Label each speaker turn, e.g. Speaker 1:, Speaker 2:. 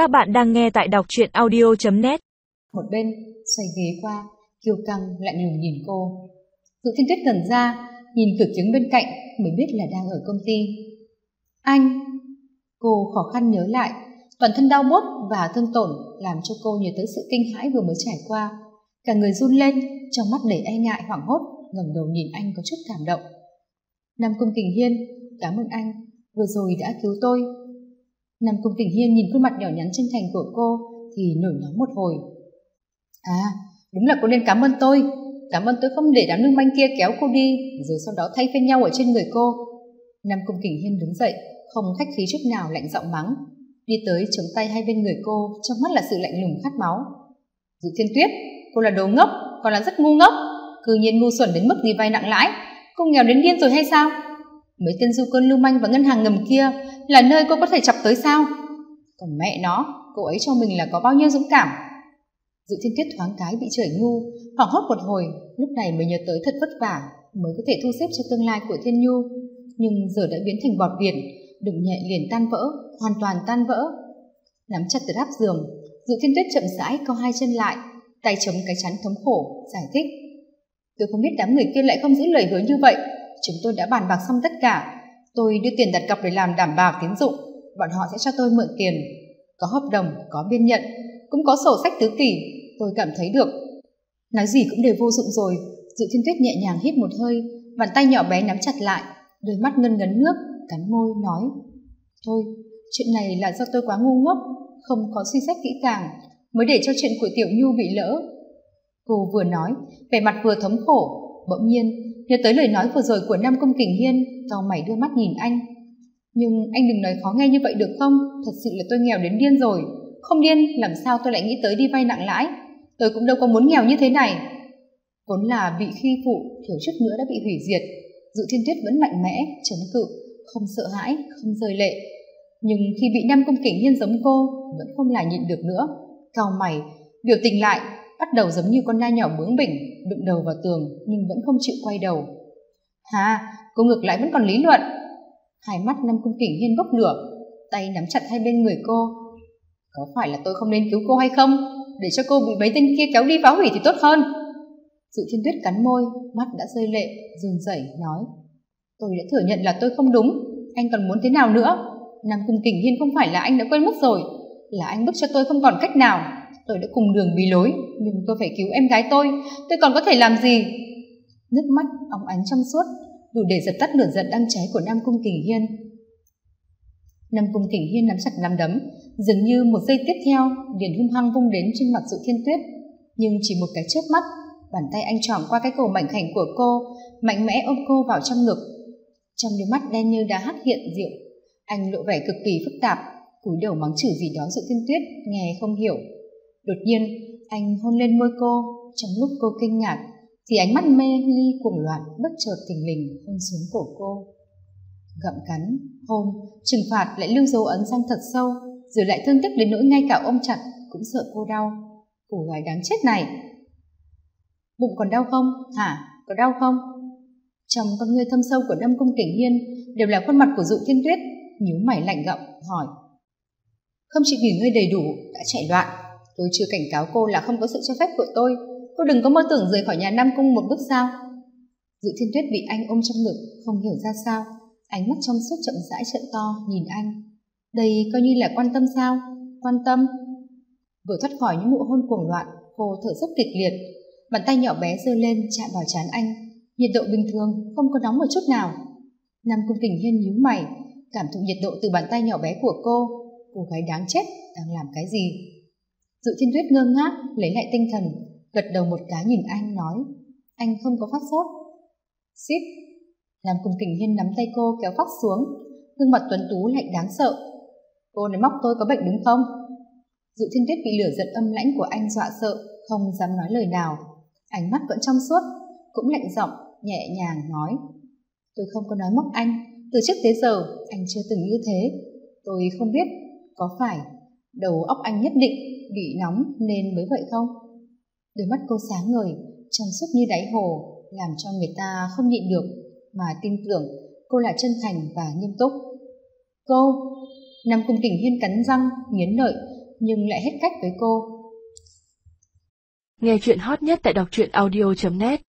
Speaker 1: Các bạn đang nghe tại đọc truyện audio.net
Speaker 2: Một bên, xoay ghế qua, kiêu căng lạnh lùng nhìn cô. tự thiên tuyết gần ra, nhìn cửa chứng bên cạnh mới biết là đang ở công ty. Anh! Cô khó khăn nhớ lại, toàn thân đau bốt và thương tổn làm cho cô nhớ tới sự kinh hãi vừa mới trải qua. Cả người run lên, trong mắt đầy e ngại hoảng hốt, ngẩng đầu nhìn anh có chút cảm động. Nam Cung Kình Hiên, cảm ơn anh, vừa rồi đã cứu tôi. Nam Cung tình Hiên nhìn khuôn mặt nhỏ nhắn chân thành của cô thì nổi nóng một hồi. À, đúng là cô nên cảm ơn tôi. Cảm ơn tôi không để đám nương manh kia kéo cô đi, rồi sau đó thay phiên nhau ở trên người cô. Nam Cung Kình Hiên đứng dậy, không khách khí chút nào lạnh giọng mắng. Đi tới chống tay hai bên người cô, trong mắt là sự lạnh lùng khát máu. Dự thiên tuyết, cô là đồ ngốc, còn là rất ngu ngốc. Cư nhiên ngu xuẩn đến mức đi vay nặng lãi. Cô nghèo đến điên rồi hay sao? Mấy tên du côn lưu manh và ngân hàng ngầm kia là nơi cô có thể chọc tới sao? Còn mẹ nó, cô ấy cho mình là có bao nhiêu dũng cảm. Dự thiên tuyết thoáng cái bị trời ngu, hoảng hốt một hồi, lúc này mới nhớ tới thật vất vả, mới có thể thu xếp cho tương lai của Thiên Nhu. Nhưng giờ đã biến thành bọt biển, đụng nhẹ liền tan vỡ, hoàn toàn tan vỡ. Nắm chặt từ đáp giường, Dự thiên tuyết chậm rãi co hai chân lại, tay chống cái chắn thống khổ, giải thích. Tôi không biết đám người kia lại không giữ lời hứa như vậy, chúng tôi đã bàn bạc xong tất cả. Tôi đưa tiền đặt cọc để làm đảm bảo tín dụng, bọn họ sẽ cho tôi mượn tiền. Có hợp đồng, có biên nhận, cũng có sổ sách tứ kỷ, tôi cảm thấy được. Nói gì cũng đều vô dụng rồi, Dự Thiên Tuyết nhẹ nhàng hít một hơi, bàn tay nhỏ bé nắm chặt lại, đôi mắt ngân ngấn nước, cắn môi nói. Thôi, chuyện này là do tôi quá ngu ngốc, không có suy xét kỹ càng, mới để cho chuyện của Tiểu Nhu bị lỡ. Cô vừa nói, vẻ mặt vừa thống khổ, bỗng nhiên nhớ tới lời nói vừa rồi của Nam công Kình Hiên, cau mày đưa mắt nhìn anh. Nhưng anh đừng nói khó nghe như vậy được không? Thật sự là tôi nghèo đến điên rồi. Không điên, làm sao tôi lại nghĩ tới đi vay nặng lãi? Tôi cũng đâu có muốn nghèo như thế này. Vốn là bị khi phụ, thiếu chút nữa đã bị hủy diệt. Dự Thiên Tuyết vẫn mạnh mẽ, chống cự, không sợ hãi, không rơi lệ. Nhưng khi bị Nam công Kình Hiên giống cô, vẫn không lại nhịn được nữa. Cau mày, biểu tình lại, bắt đầu giống như con nai nhỏ bướng bỉnh, đụng đầu vào tường nhưng vẫn không chịu quay đầu. Hà, cô ngược lại vẫn còn lý luận. Hai mắt Nam Cung kỉnh Hiên bốc lửa, tay nắm chặt hai bên người cô. Có phải là tôi không nên cứu cô hay không? Để cho cô bị mấy tên kia kéo đi phá hủy thì tốt hơn. Dự thiên tuyết cắn môi, mắt đã rơi lệ, run rẩy nói. Tôi đã thừa nhận là tôi không đúng, anh còn muốn thế nào nữa? Nam Cung Kình Hiên không phải là anh đã quên mất rồi, là anh bức cho tôi không còn cách nào. Tôi đã cùng đường bị lối, nhưng tôi phải cứu em gái tôi, tôi còn có thể làm gì? Nước mắt óng ánh trong suốt, đủ để dập tắt lửa giận đang cháy của Nam Cung Kình Hiên. Nam Cung Kình Hiên nắm chặt nắm đấm, dường như một giây tiếp theo liền hung hăng vung đến trên mặt Dự Thiên Tuyết, nhưng chỉ một cái chớp mắt, bàn tay anh tròn qua cái cổ mảnh khảnh của cô, mạnh mẽ ôm cô vào trong ngực. Trong đôi mắt đen như đá hắt hiện rượu, anh lộ vẻ cực kỳ phức tạp, cúi đầu mắng chửi gì đó Dự Thiên Tuyết nghe không hiểu. Đột nhiên, anh hôn lên môi cô, trong lúc cô kinh ngạc thì ánh mắt mê ly cuồng loạn bất chợt thình lình hôn xuống cổ cô. Gặm cắn hôn trừng phạt lại lưu dấu ấn răng thật sâu rồi lại thương tiếc đến nỗi ngay cả ôm chặt cũng sợ cô đau. Cô gái đáng chết này! Bụng còn đau không? Hả? Có đau không? Trong con ngươi thâm sâu của đâm cung kình hiên đều là khuôn mặt của dụ thiên tuyết nhíu mày lạnh gọng hỏi. Không chịu nghỉ ngơi đầy đủ đã chạy loạn tôi chưa cảnh cáo cô là không có sự cho phép của tôi. Cô đừng có mơ tưởng rời khỏi nhà nam cung một bước sao. Dự thiên tuyết bị anh ôm trong ngực, không hiểu ra sao. Ánh mắt trong suốt chậm rãi trận to, nhìn anh. Đây coi như là quan tâm sao? Quan tâm. Vừa thoát khỏi những nụ hôn cuồng loạn, cô thở dốc kịch liệt. Bàn tay nhỏ bé giơ lên, chạm vào trán anh. Nhiệt độ bình thường, không có nóng một chút nào. Nam cung kình hiên nhíu mày, cảm thụ nhiệt độ từ bàn tay nhỏ bé của cô. Cô gái đáng chết, đang làm cái gì? Dự thiên tuyết ngơ ngác lấy lại tinh thần, gật đầu một cái nhìn anh, nói, anh không có phát sốt. Xít, làm cùng kình hiên nắm tay cô kéo phát xuống, gương mặt tuấn tú lạnh đáng sợ. Cô nói móc tôi có bệnh đúng không? Dự thiên tuyết bị lửa giận âm lãnh của anh dọa sợ, không dám nói lời nào. Ánh mắt vẫn trong suốt, cũng lạnh giọng, nhẹ nhàng nói, tôi không có nói móc anh. Từ trước tới giờ, anh chưa từng như thế. Tôi không biết có phải đầu óc anh nhất định bị nóng nên mới vậy không? Đôi mắt cô sáng ngời, trong suốt như đáy hồ, làm cho người ta không nhịn được mà tin tưởng cô là chân thành và nghiêm túc. Cô nam cung kình hiên cắn răng, nghiến lợi, nhưng lại hết cách với cô.
Speaker 1: Nghe chuyện hot nhất tại đọc truyện audio.net